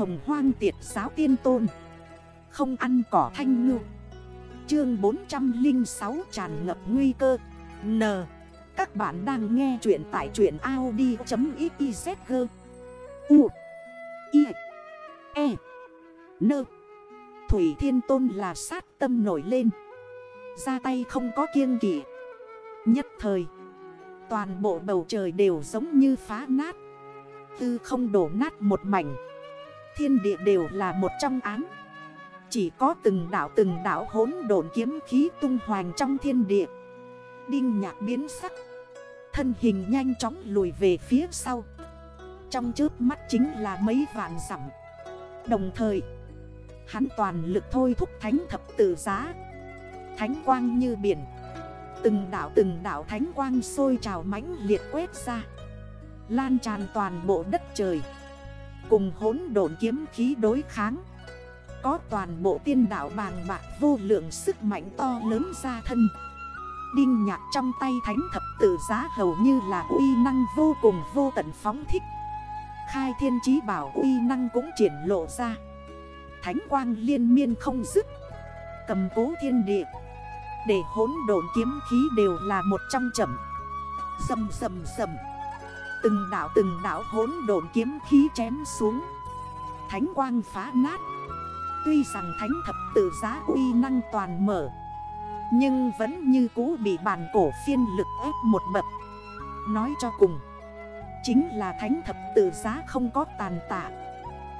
hồng hoang tiệt giáo tiên tôn. Không ăn cỏ thanh ngư. Chương 406 tràn ngập nguy cơ. N. Các bạn đang nghe chuyện tại chuyện Audi.xyz U. I. E. N. Thủy Thiên Tôn là sát tâm nổi lên. Ra tay không có kiêng kỷ Nhất thời, Toàn bộ bầu trời đều giống như phá nát. Tư không đổ nát một mảnh. Thiên địa đều là một trong án Chỉ có từng đảo từng đảo hốn độn kiếm khí tung hoành trong thiên địa. Đinh nhạc biến sắc. Thân hình nhanh chóng lùi về phía sau. Trong trước mắt chính là mấy vạn dặm. Đồng thời, Hắn toàn lực thôi thúc thánh thập tự giá. Thánh quang như biển. Từng đảo từng đảo thánh quang sôi trào mãnh liệt quét ra. Lan tràn toàn bộ đất trời. Cùng hốn độn kiếm khí đối kháng. Có toàn bộ tiên đảo bàng bạc vô lượng sức mạnh to lớn ra thân. Đinh nhạc trong tay thánh thập tự giá hầu như là uy năng vô cùng vô tận phóng thích. Khai thiên chí bảo uy năng cũng triển lộ ra. Thánh quang liên miên không dứt. Cầm cố thiên địa. Để hốn độn kiếm khí đều là một trong chậm. Dầm dầm dầm Từng đảo từng đảo hốn độn kiếm khí chém xuống. Thánh quang phá nát. Tuy rằng thánh thập tự giá uy năng toàn mở, Nhưng vẫn như cũ bị bàn cổ phiên lực ép một bậc. Nói cho cùng, Chính là thánh thập tự giá không có tàn tạ.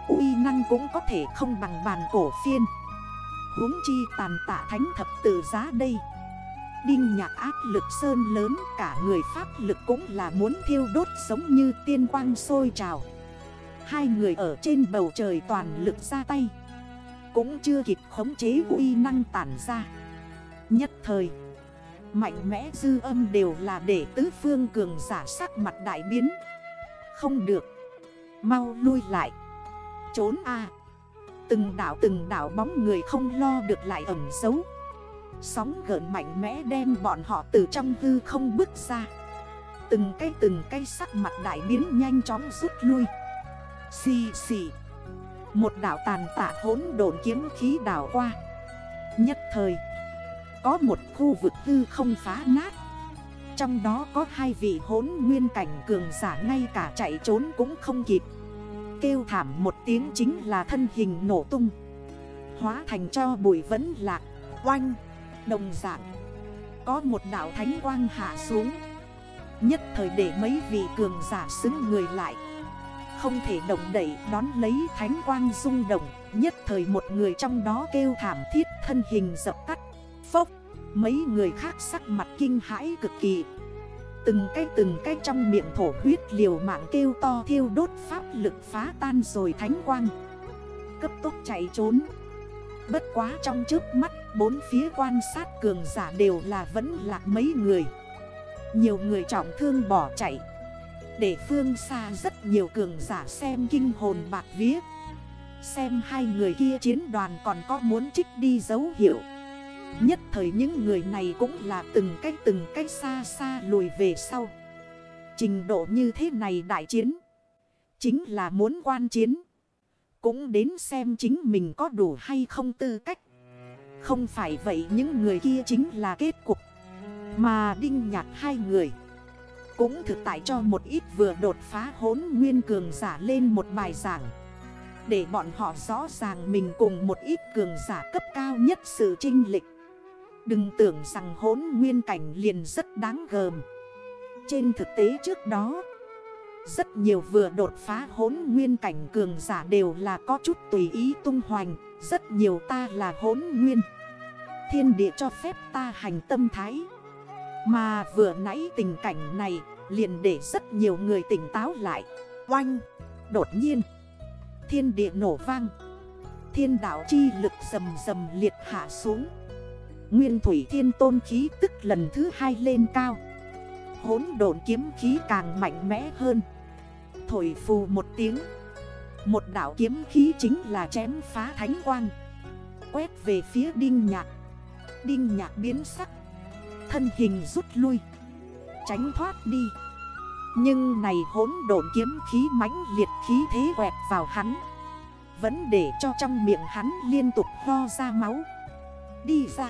Uy năng cũng có thể không bằng bàn cổ phiên. Huống chi tàn tạ thánh thập tự giá đây. Đinh nhạc áp lực sơn lớn, cả người pháp lực cũng là muốn thiêu đốt giống như tiên quang sôi trào. Hai người ở trên bầu trời toàn lực ra tay. Cũng chưa kịp khống chế uy năng tản ra. Nhất thời, Mạnh mẽ dư âm đều là để tứ phương cường giả sắc mặt đại biến. Không được. Mau lui lại. Trốn a. Từng đảo từng đảo bóng người không lo được lại ẩm dấu Sóng gợn mạnh mẽ đem bọn họ từ trong hư không bước ra. Từng cây từng cây sắc mặt đại biến nhanh chóng rút lui. Xì xì. Một đảo tàn tạ hốn độn kiếm khí đảo qua. Nhất thời, Có một khu vực hư không phá nát. Trong đó có hai vị hốn nguyên cảnh cường giả ngay cả chạy trốn cũng không kịp. Kêu thảm một tiếng chính là thân hình nổ tung. Hóa thành cho bụi vẫn lạc. Oanh! Đồng dạng. Có một đảo thánh quang hạ xuống. Nhất thời để mấy vị cường giả xứng người lại. Không thể động đẩy đón lấy thánh quang rung động. Nhất thời một người trong đó kêu thảm thiết thân hình dập tắt. Phốc, Mấy người khác sắc mặt kinh hãi cực kỳ. Từng cái từng cái trong miệng thổ huyết liều mạng kêu to thiêu đốt pháp lực phá tan rồi thánh quang. Cấp tốc chạy trốn. Bất quá trong trước mắt, bốn phía quan sát cường giả đều là vẫn lạc mấy người. Nhiều người trọng thương bỏ chạy. Để phương xa rất nhiều cường giả xem kinh hồn bạc vía. Xem hai người kia chiến đoàn còn có muốn trích đi dấu hiệu. Nhất thời những người này cũng là từng cách từng cách xa xa lùi về sau. Trình độ như thế này đại chiến. Chính là muốn quan chiến. Cũng đến xem chính mình có đủ hay không tư cách. Không phải vậy những người kia chính là kết cục. Mà đinh nhạt hai người Cũng thực tại cho một ít vừa đột phá hốn nguyên cường giả lên một bài giảng. Để bọn họ rõ ràng mình cùng một ít cường giả cấp cao nhất sự trinh lịch Đừng tưởng rằng hốn nguyên cảnh liền rất đáng gờm. Trên thực tế trước đó rất nhiều vừa đột phá hốn nguyên cảnh cường giả đều là có chút tùy ý tung hoành. Rất nhiều ta là hốn nguyên. Thiên địa cho phép ta hành tâm thái. Mà vừa nãy tình cảnh này liền để rất nhiều người tỉnh táo lại. Oanh! Đột nhiên, Thiên địa nổ vang. Thiên đảo chi lực rầm rầm liệt hạ xuống. Nguyên thủy thiên tôn khí tức lần thứ hai lên cao. Hốn độn kiếm khí càng mạnh mẽ hơn. Thổi phù một tiếng. Một đảo kiếm khí chính là chém phá thánh quang. Quét về phía đinh nhạc. Đinh nhạc biến sắc. Thân hình rút lui. Tránh thoát đi. Nhưng này hốn độn kiếm khí mãnh liệt khí thế quẹt vào hắn. Vẫn để cho trong miệng hắn liên tục ho ra máu. Đi ra.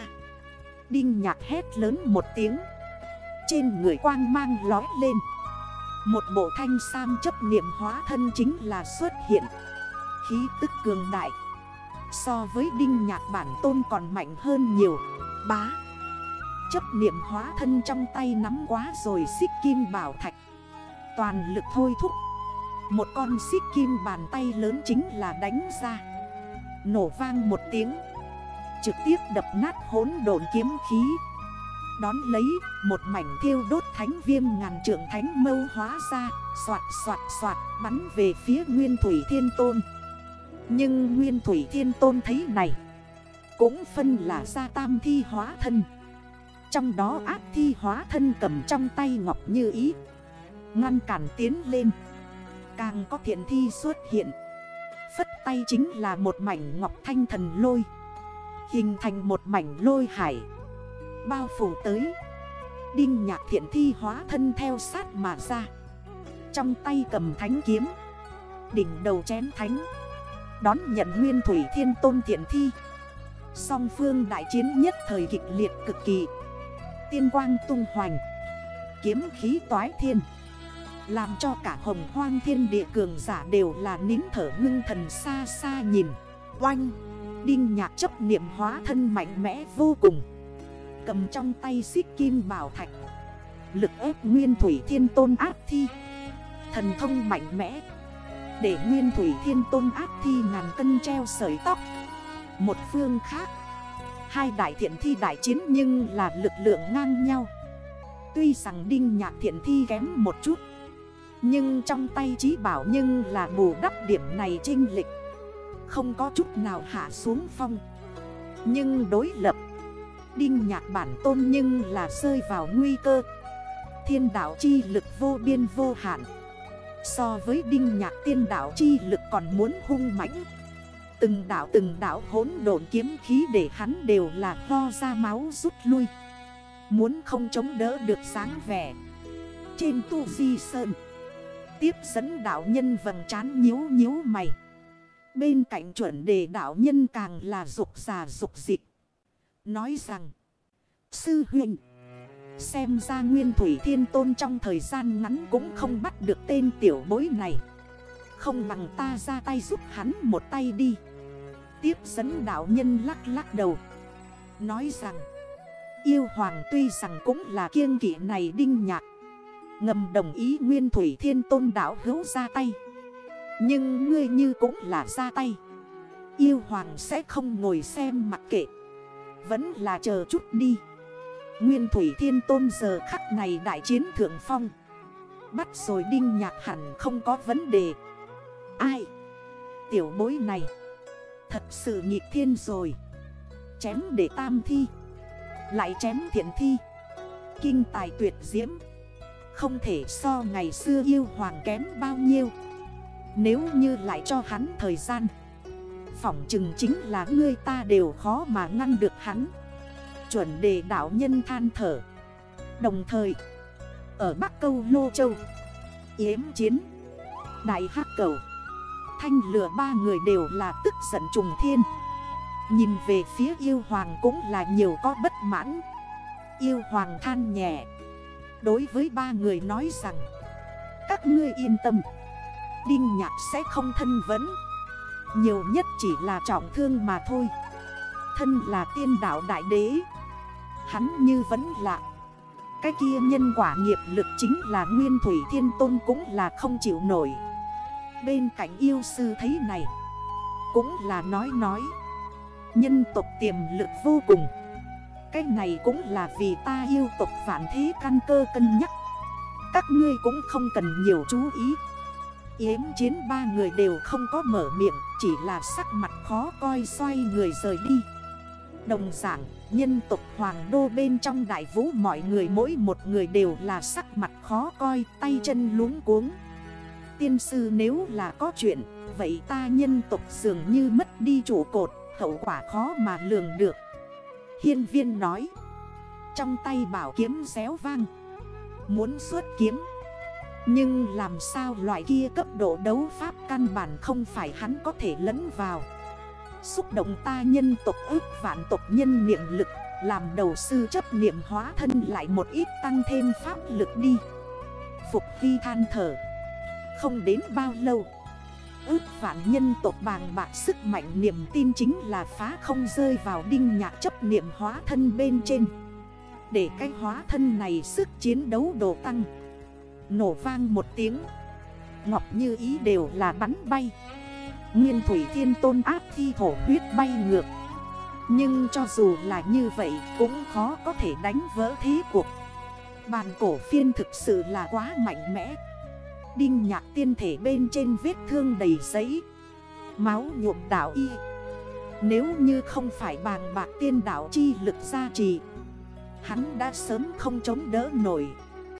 Đinh nhạc hét lớn một tiếng. Trên người quang mang lói lên. Một bộ thanh sam chấp niệm hóa thân chính là xuất hiện. Khí tức cường đại. So với đinh nhạc bản tôn còn mạnh hơn nhiều. Bá. Chấp niệm hóa thân trong tay nắm quá rồi xích kim bảo thạch. Toàn lực thôi thúc. Một con xích kim bàn tay lớn chính là đánh ra. Nổ vang một tiếng. Trực tiếp đập nát hốn đồn kiếm khí. Đón lấy một mảnh thiêu đốt thánh viêm ngàn trượng thánh mâu hóa ra, Xoạt xoạt xoạt, bắn về phía Nguyên Thủy Thiên Tôn. Nhưng Nguyên Thủy Thiên Tôn thấy này, Cũng phân là ra tam thi hóa thân. Trong đó ác thi hóa thân cầm trong tay ngọc như ý, Ngăn cản tiến lên. Càng có thiện thi xuất hiện, Phất tay chính là một mảnh ngọc thanh thần lôi, Hình thành một mảnh lôi hải. Bao phủ tới. Đinh nhạc thiện thi hóa thân theo sát mà ra. Trong tay cầm thánh kiếm. Đỉnh đầu chén thánh. Đón nhận nguyên thủy thiên tôn thiện thi. Song phương đại chiến nhất thời kịch liệt cực kỳ. Tiên quang tung hoành. Kiếm khí toái thiên. Làm cho cả hồng hoang thiên địa cường giả đều là nín thở ngưng thần xa xa nhìn. Oanh! Đinh nhạc chấp niệm hóa thân mạnh mẽ vô cùng. Cầm trong tay xích kim bảo thạch. Lực ép nguyên thủy thiên tôn áp thi. Thần thông mạnh mẽ. Để nguyên thủy thiên tôn áp thi ngàn cân treo sợi tóc. Một phương khác. Hai đại thiện thi đại chiến nhưng là lực lượng ngang nhau. Tuy rằng đinh nhạc thiện thi kém một chút. Nhưng trong tay trí bảo nhưng là bù đắp điểm này trinh lịch Không có chút nào hạ xuống phong. Nhưng đối lập Đinh nhạc bản tôn nhưng là rơi vào nguy cơ. Thiên đảo chi lực vô biên vô hạn. So với đinh nhạc tiên đảo chi lực còn muốn hung mãnh. Từng đảo từng đảo hỗn độn kiếm khí để hắn đều là lo ra máu rút lui. Muốn không chống đỡ được sáng vẻ. Trên tu di sơn, Tiếp dẫn đảo nhân vầng trán nhíu nhíu mày. Bên cạnh chuẩn đề đảo nhân càng là dục già dục dịch. Nói rằng, Sư huynh, Xem ra nguyên thủy thiên tôn trong thời gian ngắn cũng không bắt được tên tiểu bối này. Không bằng ta ra tay giúp hắn một tay đi. Tiếp dẫn đạo nhân lắc lắc đầu, Nói rằng, Yêu hoàng tuy rằng cũng là kiêng kỷ này đinh nhạc, Ngầm đồng ý nguyên thủy thiên tôn đảo hữu ra tay. Nhưng ngươi như cũng là ra tay. Yêu hoàng sẽ không ngồi xem mặc kệ. Vẫn là chờ chút đi. Nguyên thủy thiên tôn giờ khắc này đại chiến thượng phong. Bắt rồi đinh nhạc hẳn không có vấn đề. Ai? Tiểu bối này. Thật sự nhịp thiên rồi. Chém để tam thi. Lại chém thiện thi. Kinh tài tuyệt diễm. Không thể so ngày xưa yêu hoàng kém bao nhiêu. Nếu như lại cho hắn thời gian Phỏng chừng chính là ngươi ta đều khó mà ngăn được hắn. Chuẩn đề đảo nhân than thở. Đồng thời, Ở Bắc Câu Lô Châu, Yếm chiến, Đại Hác Cầu, Thanh lửa ba người đều là tức giận trùng thiên. Nhìn về phía yêu hoàng cũng là nhiều có bất mãn. Yêu hoàng than nhẹ. Đối với ba người nói rằng, Các ngươi yên tâm. Đinh nhạc sẽ không thân vấn. Nhiều nhất chỉ là trọng thương mà thôi. Thân là tiên đạo đại đế. Hắn như vẫn lạ. Cái kia nhân quả nghiệp lực chính là Nguyên Thủy Thiên Tôn cũng là không chịu nổi. Bên cạnh yêu sư thấy này, Cũng là nói nói. Nhân tộc tiềm lực vô cùng. Cái này cũng là vì ta yêu tộc phản thế căn cơ cân nhắc. Các ngươi cũng không cần nhiều chú ý. Yếm chiến ba người đều không có mở miệng, Chỉ là sắc mặt khó coi xoay người rời đi. Đồng giảng nhân tộc hoàng đô bên trong đại vũ mọi người mỗi một người đều là sắc mặt khó coi, tay chân luống cuống. Tiên sư nếu là có chuyện, Vậy ta nhân tộc dường như mất đi trụ cột, Hậu quả khó mà lường được. Hiên viên nói, Trong tay bảo kiếm xéo vang. Muốn xuất kiếm nhưng làm sao loại kia cấp độ đấu pháp căn bản không phải hắn có thể lẫn vào. Xúc động ta nhân tộc ước vạn tộc nhân niệm lực, Làm đầu sư chấp niệm hóa thân lại một ít tăng thêm pháp lực đi. Phục vi than thở, Không đến bao lâu. Ước vạn nhân tộc bàng bạc sức mạnh niềm tin chính là phá không rơi vào đinh nhạc chấp niệm hóa thân bên trên. Để cái hóa thân này sức chiến đấu độ tăng Nổ vang một tiếng. Ngọc như ý đều là bắn bay. Nguyên thủy thiên tôn áp thi thổ huyết bay ngược. Nhưng cho dù là như vậy cũng khó có thể đánh vỡ thế cuộc. Bàn cổ phiên thực sự là quá mạnh mẽ. Đinh nhạc tiên thể bên trên vết thương đầy giấy. Máu nhuộm đảo y. Nếu như không phải bàng bạc tiên đảo chi lực gia trì, Hắn đã sớm không chống đỡ nổi.